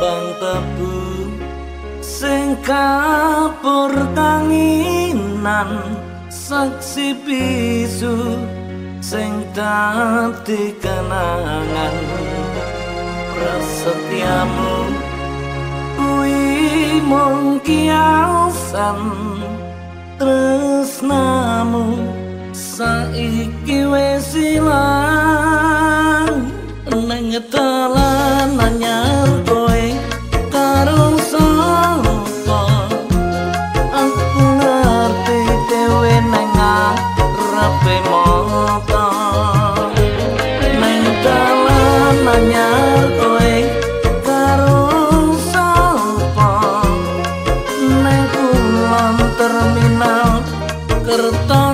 kembang tebu sing kapur kanginan saksi bisu sing dadi kenangan. Prasetyamu kuwi mung kiasan tresnamu saiki wis ilang. Nang telan nanya Terminal Kertas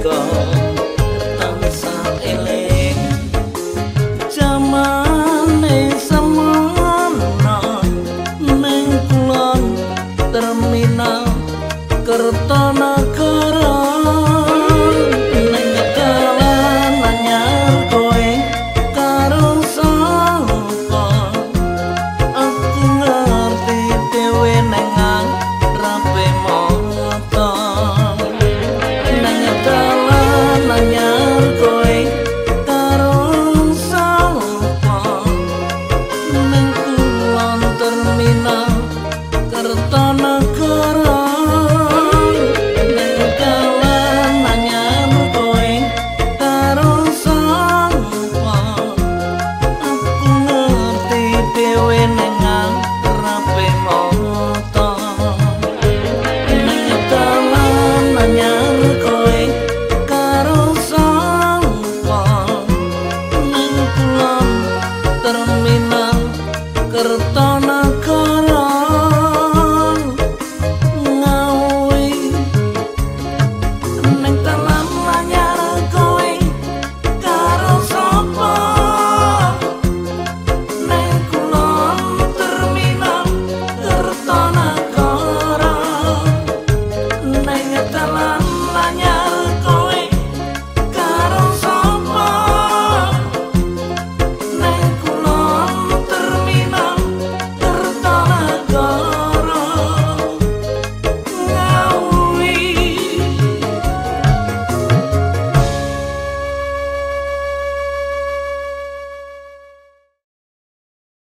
gone.